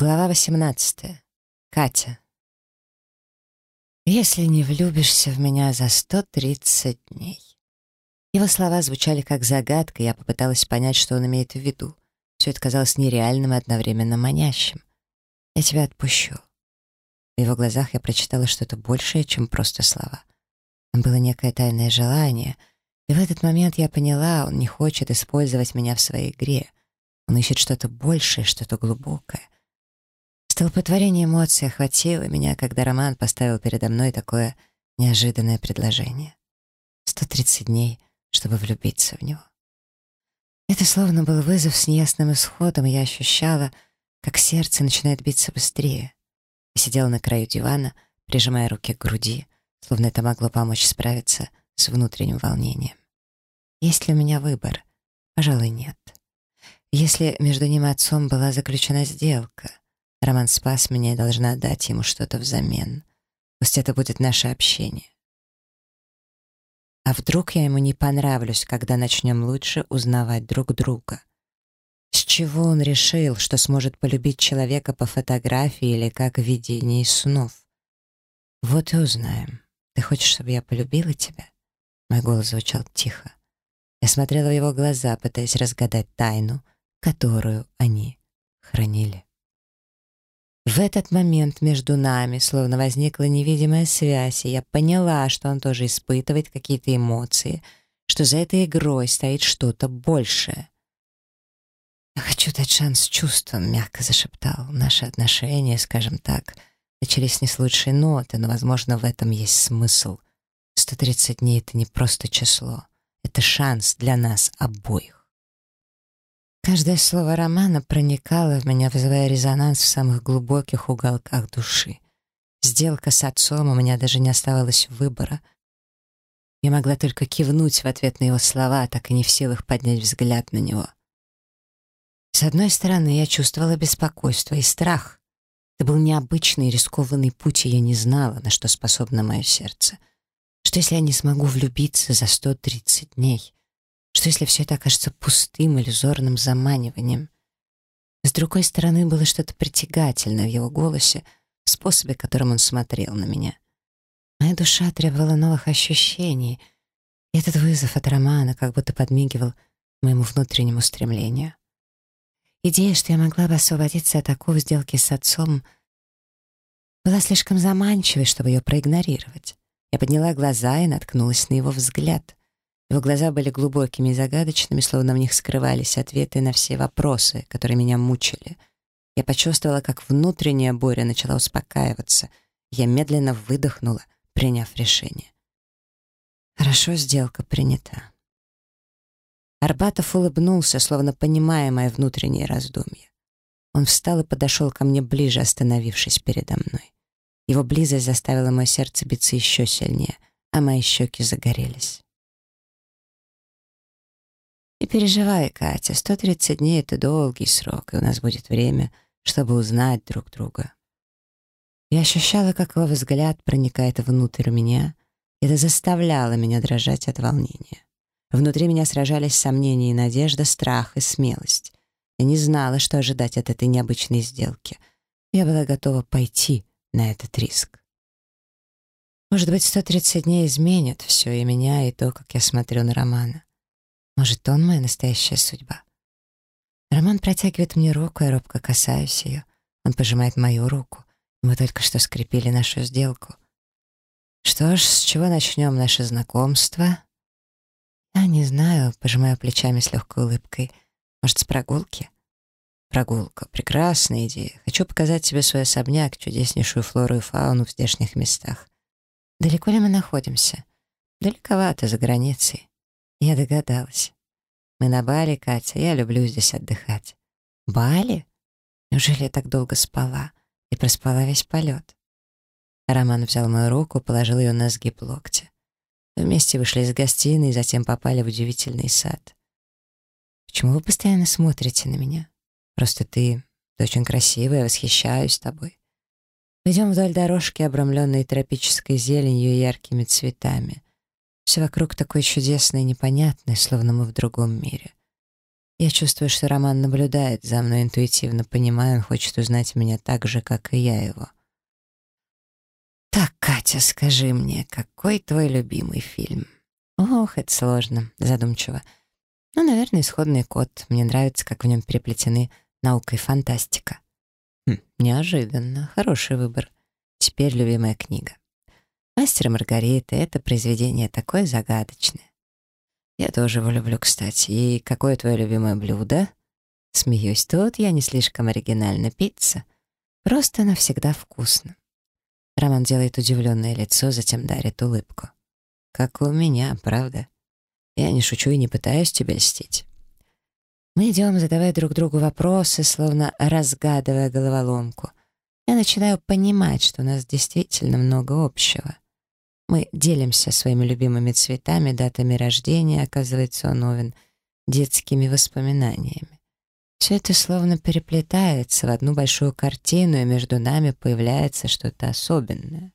Глава 18. Катя. «Если не влюбишься в меня за 130 дней». Его слова звучали как загадка, я попыталась понять, что он имеет в виду. Все это казалось нереальным и одновременно манящим. «Я тебя отпущу». В его глазах я прочитала что-то большее, чем просто слова. Там было некое тайное желание, и в этот момент я поняла, он не хочет использовать меня в своей игре. Он ищет что-то большее, что-то глубокое — Столпотворение эмоций охватило меня, когда Роман поставил передо мной такое неожиданное предложение. 130 дней, чтобы влюбиться в него. Это словно был вызов с неясным исходом, я ощущала, как сердце начинает биться быстрее. Я сидела на краю дивана, прижимая руки к груди, словно это могло помочь справиться с внутренним волнением. Есть ли у меня выбор? Пожалуй, нет. Если между ним и отцом была заключена сделка, Роман спас меня и должна дать ему что-то взамен. Пусть это будет наше общение. А вдруг я ему не понравлюсь, когда начнем лучше узнавать друг друга? С чего он решил, что сможет полюбить человека по фотографии или как в видении снов? Вот и узнаем. Ты хочешь, чтобы я полюбила тебя? Мой голос звучал тихо. Я смотрела в его глаза, пытаясь разгадать тайну, которую они хранили. В этот момент между нами словно возникла невидимая связь, и я поняла, что он тоже испытывает какие-то эмоции, что за этой игрой стоит что-то большее. «Я хочу дать шанс чувствам», — мягко зашептал. «Наши отношения, скажем так, начались не с лучшей ноты, но, возможно, в этом есть смысл. 130 дней — это не просто число, это шанс для нас обоих». Каждое слово романа проникало в меня, вызывая резонанс в самых глубоких уголках души. Сделка с отцом, у меня даже не оставалось выбора. Я могла только кивнуть в ответ на его слова, так и не в силах поднять взгляд на него. С одной стороны, я чувствовала беспокойство и страх. Это был необычный рискованный путь, и я не знала, на что способно мое сердце. Что если я не смогу влюбиться за 130 дней? Что если все это окажется пустым, иллюзорным заманиванием? С другой стороны, было что-то притягательное в его голосе, в способе, которым он смотрел на меня. Моя душа требовала новых ощущений, и этот вызов от романа как будто подмигивал моему внутреннему стремлению. Идея, что я могла бы освободиться от такой сделки с отцом, была слишком заманчивой, чтобы ее проигнорировать. Я подняла глаза и наткнулась на его взгляд. Его глаза были глубокими и загадочными, словно в них скрывались ответы на все вопросы, которые меня мучили. Я почувствовала, как внутренняя буря начала успокаиваться. Я медленно выдохнула, приняв решение. Хорошо, сделка принята. Арбатов улыбнулся, словно понимая мои внутренние раздумья. Он встал и подошел ко мне ближе, остановившись передо мной. Его близость заставила мое сердце биться еще сильнее, а мои щеки загорелись. Не переживай, Катя, 130 дней — это долгий срок, и у нас будет время, чтобы узнать друг друга. Я ощущала, как его взгляд проникает внутрь меня, и это заставляло меня дрожать от волнения. Внутри меня сражались сомнения и надежда, страх и смелость. Я не знала, что ожидать от этой необычной сделки. Я была готова пойти на этот риск. Может быть, 130 дней изменят все, и меня, и то, как я смотрю на Романа. Может, он моя настоящая судьба? Роман протягивает мне руку, я робко касаюсь ее. Он пожимает мою руку. Мы только что скрепили нашу сделку. Что ж, с чего начнем наше знакомство? Я не знаю, пожимаю плечами с легкой улыбкой. Может, с прогулки? Прогулка. Прекрасная идея. Хочу показать тебе свой особняк, чудеснейшую флору и фауну в здешних местах. Далеко ли мы находимся? Далековато, за границей. Я догадалась. Мы на Бали, Катя, я люблю здесь отдыхать. Бали? Неужели я так долго спала и проспала весь полет? Роман взял мою руку, положил ее на сгиб локтя. вместе вышли из гостиной и затем попали в удивительный сад. Почему вы постоянно смотрите на меня? Просто ты, ты очень красивая, восхищаюсь тобой. Идем вдоль дорожки, обрамленной тропической зеленью и яркими цветами. Все вокруг такое чудесное и непонятное, словно мы в другом мире. Я чувствую, что Роман наблюдает за мной, интуитивно понимаю, он хочет узнать меня так же, как и я его. «Так, Катя, скажи мне, какой твой любимый фильм?» «Ох, это сложно», — задумчиво. «Ну, наверное, исходный код. Мне нравится, как в нем переплетены наука и фантастика». Хм, неожиданно. Хороший выбор. Теперь любимая книга. «Мастер и Маргарита» — это произведение такое загадочное. Я тоже его люблю, кстати. И какое твое любимое блюдо? Смеюсь, тут я не слишком оригинально. Пицца. Просто она всегда вкусна. Роман делает удивленное лицо, затем дарит улыбку. Как у меня, правда? Я не шучу и не пытаюсь тебя льстить. Мы идем, задавая друг другу вопросы, словно разгадывая головоломку. Я начинаю понимать, что у нас действительно много общего. Мы делимся своими любимыми цветами, датами рождения, оказывается, он новин, детскими воспоминаниями. Все это словно переплетается в одну большую картину, и между нами появляется что-то особенное.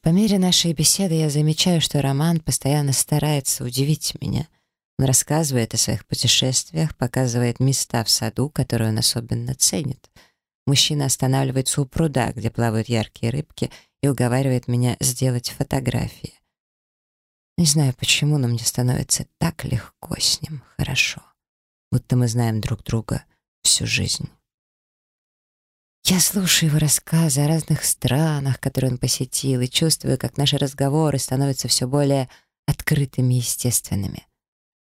По мере нашей беседы я замечаю, что Роман постоянно старается удивить меня. Он рассказывает о своих путешествиях, показывает места в саду, которые он особенно ценит. Мужчина останавливается у пруда, где плавают яркие рыбки, и уговаривает меня сделать фотографии. Не знаю почему, но мне становится так легко с ним, хорошо. Будто мы знаем друг друга всю жизнь. Я слушаю его рассказы о разных странах, которые он посетил, и чувствую, как наши разговоры становятся все более открытыми и естественными.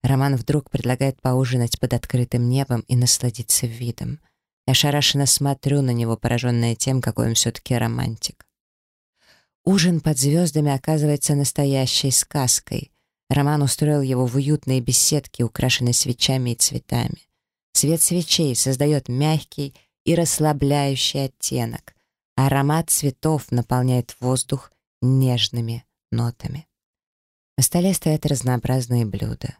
Роман вдруг предлагает поужинать под открытым небом и насладиться видом. Я шарашенно смотрю на него, пораженная тем, какой он все-таки романтик. Ужин под звездами оказывается настоящей сказкой. Роман устроил его в уютной беседке, украшенной свечами и цветами. Свет свечей создает мягкий и расслабляющий оттенок. Аромат цветов наполняет воздух нежными нотами. На столе стоят разнообразные блюда.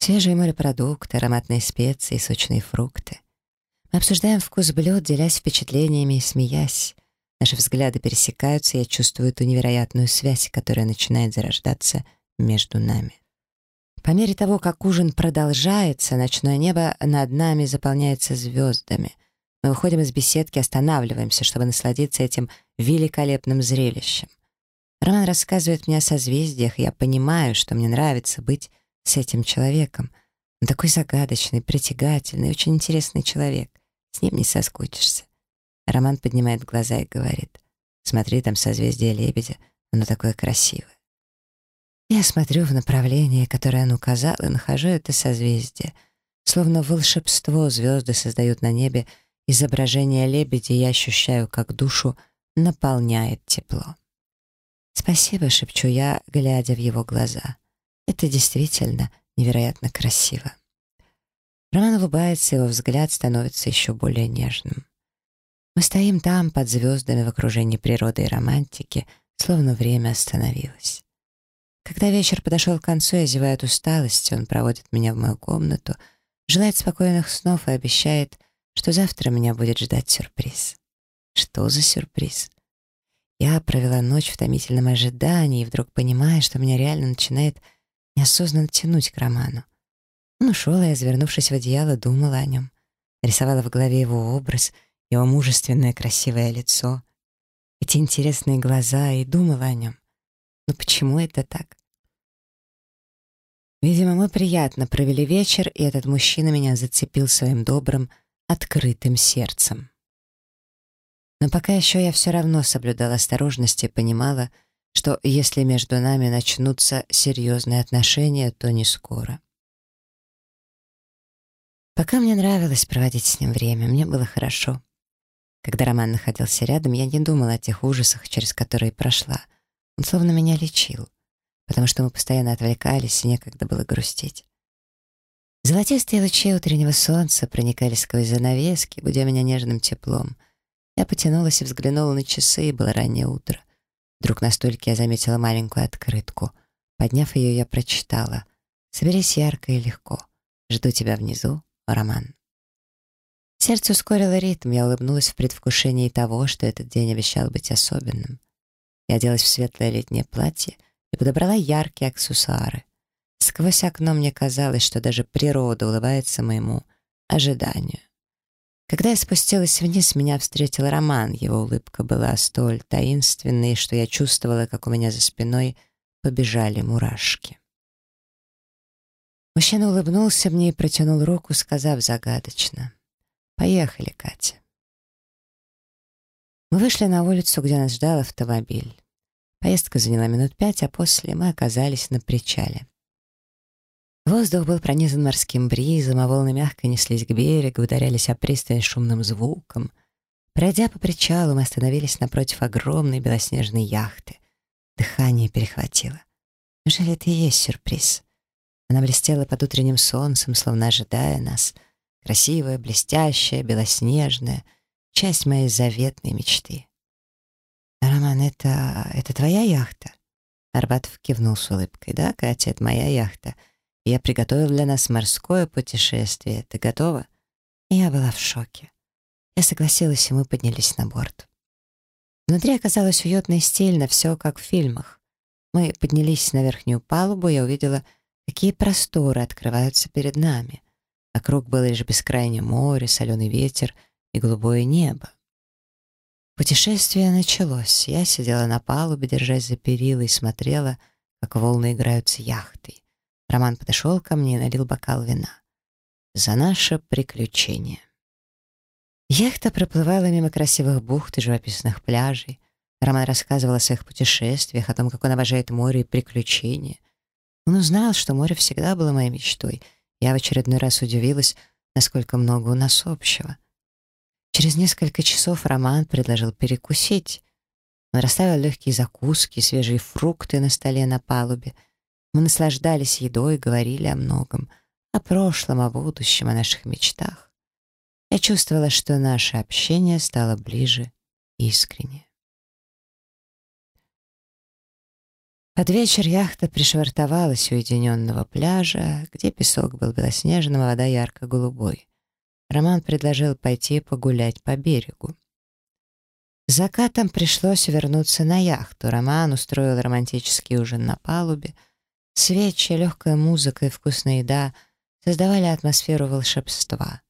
Свежие морепродукты, ароматные специи, сочные фрукты. Мы обсуждаем вкус блюд, делясь впечатлениями и смеясь. Наши взгляды пересекаются, и я чувствую ту невероятную связь, которая начинает зарождаться между нами. По мере того, как ужин продолжается, ночное небо над нами заполняется звездами. Мы выходим из беседки, останавливаемся, чтобы насладиться этим великолепным зрелищем. Роман рассказывает мне о созвездиях, и я понимаю, что мне нравится быть с этим человеком. Он такой загадочный, притягательный, очень интересный человек. С ним не соскучишься. Роман поднимает глаза и говорит, «Смотри, там созвездие лебедя, оно такое красивое». Я смотрю в направлении, которое он указал, и нахожу это созвездие. Словно волшебство звезды создают на небе изображение лебедя, и я ощущаю, как душу наполняет тепло. «Спасибо», — шепчу я, глядя в его глаза. «Это действительно невероятно красиво». Роман улыбается, его взгляд становится еще более нежным. Мы стоим там, под звездами, в окружении природы и романтики, словно время остановилось. Когда вечер подошел к концу, я зеваю от усталости, он проводит меня в мою комнату, желает спокойных снов и обещает, что завтра меня будет ждать сюрприз. Что за сюрприз? Я провела ночь в томительном ожидании и вдруг понимаю, что меня реально начинает неосознанно тянуть к роману. Он ушел, а я, завернувшись в одеяло, думала о нем. Рисовала в голове его образ, его мужественное красивое лицо, эти интересные глаза и думала о нем. Но почему это так? Видимо, мы приятно провели вечер, и этот мужчина меня зацепил своим добрым, открытым сердцем. Но пока еще я все равно соблюдала осторожность и понимала, что если между нами начнутся серьезные отношения, то не скоро. Пока мне нравилось проводить с ним время, мне было хорошо. Когда Роман находился рядом, я не думала о тех ужасах, через которые прошла. Он словно меня лечил, потому что мы постоянно отвлекались, и некогда было грустить. Золотистые лучи утреннего солнца проникали сквозь занавески, будя меня нежным теплом. Я потянулась и взглянула на часы, и было раннее утро. Вдруг на столике я заметила маленькую открытку. Подняв ее, я прочитала. «Соберись ярко и легко. Жду тебя внизу, Роман». Сердце ускорило ритм, я улыбнулась в предвкушении того, что этот день обещал быть особенным. Я оделась в светлое летнее платье и подобрала яркие аксессуары. Сквозь окно мне казалось, что даже природа улыбается моему ожиданию. Когда я спустилась вниз, меня встретил Роман. Его улыбка была столь таинственной, что я чувствовала, как у меня за спиной побежали мурашки. Мужчина улыбнулся мне и протянул руку, сказав загадочно. «Поехали, Катя». Мы вышли на улицу, где нас ждал автомобиль. Поездка заняла минут пять, а после мы оказались на причале. Воздух был пронизан морским бризом, а волны мягко неслись к берегу, ударялись о пристань шумным звуком. Пройдя по причалу, мы остановились напротив огромной белоснежной яхты. Дыхание перехватило. Неужели это и есть сюрприз? Она блестела под утренним солнцем, словно ожидая нас. Красивая, блестящая, белоснежная. Часть моей заветной мечты. «Роман, это... это твоя яхта?» Арбатов кивнул с улыбкой. «Да, Катя, это моя яхта. Я приготовил для нас морское путешествие. Ты готова?» Я была в шоке. Я согласилась, и мы поднялись на борт. Внутри оказалось уютно и стильно, все как в фильмах. Мы поднялись на верхнюю палубу, я увидела, какие просторы открываются перед нами. Вокруг было лишь бескрайнее море, соленый ветер и голубое небо. Путешествие началось. Я сидела на палубе, держась за перила, и смотрела, как волны играют с яхтой. Роман подошел ко мне и налил бокал вина. «За наше приключение». Яхта проплывала мимо красивых бухт и живописных пляжей. Роман рассказывал о своих путешествиях, о том, как он обожает море и приключения. Он узнал, что море всегда было моей мечтой. Я в очередной раз удивилась, насколько много у нас общего. Через несколько часов Роман предложил перекусить. Он расставил легкие закуски, свежие фрукты на столе на палубе. Мы наслаждались едой, говорили о многом, о прошлом, о будущем, о наших мечтах. Я чувствовала, что наше общение стало ближе и искреннее. Под вечер яхта пришвартовалась у уединенного пляжа, где песок был белоснежным, а вода ярко-голубой. Роман предложил пойти погулять по берегу. закатом пришлось вернуться на яхту. Роман устроил романтический ужин на палубе. Свечи, легкая музыка и вкусная еда создавали атмосферу волшебства.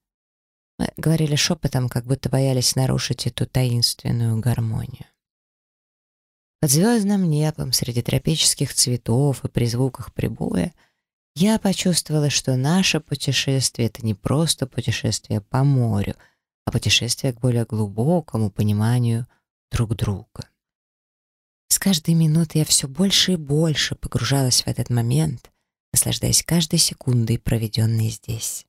Мы говорили шепотом, как будто боялись нарушить эту таинственную гармонию. Под звездным небом, среди тропических цветов и при звуках прибоя, я почувствовала, что наше путешествие — это не просто путешествие по морю, а путешествие к более глубокому пониманию друг друга. С каждой минутой я все больше и больше погружалась в этот момент, наслаждаясь каждой секундой, проведенной здесь.